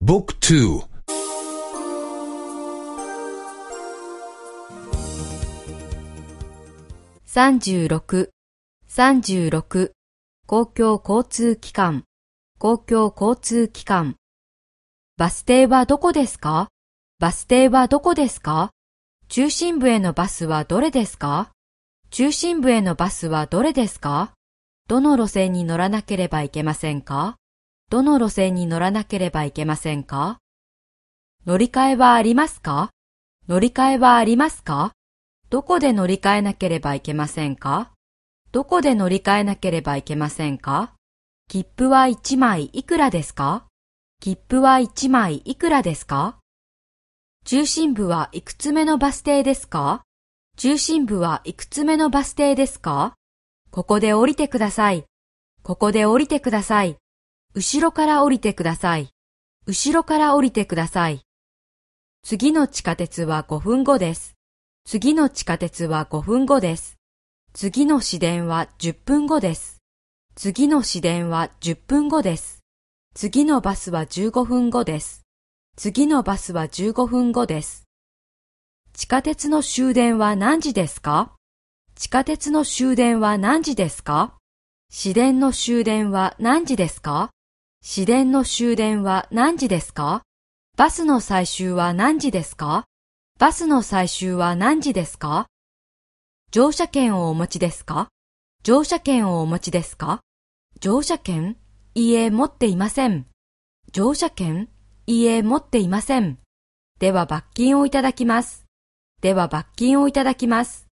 บุ๊กทู36、36公共交通機関、公共交通機関バス停はどこですかバス停はどこですか中心部へのバスはどれですか中心部へのバスはどれですかどの路線に乗らなければいけませんか どの路線に乗らなければいけませんか？乗り換えはありますか？乗り換えはありますか？どこで乗り換えなければいけませんか？どこで乗り換えなければいけませんか？切符は1枚いくらですか？切符は1枚いくらですか？中心部はいくつ目のバス停ですか？中心部はいくつ目のバス停ですか？ここで降りてください。ここで降りてください。後ろから降りてください。後ろから降りてください。次の地下鉄は5分後です。次の地下鉄は5分後です。次の市電は10分後です。次の市電は10分後です。次のバスは15分後です。次のバスは15分後です。地下鉄の終電は何時ですか？地下鉄の終電は何時ですか？市電の終電は何時ですか？市電の終電は何時ですか？バスの最終は何時ですか？バスの最終は何時ですか？乗車券をお持ちですか？乗車券をお持ちですか？乗車券いいえ、持っていません。乗車券いいえ、持っていません。では罰金をいただきます。では罰金をいただきます。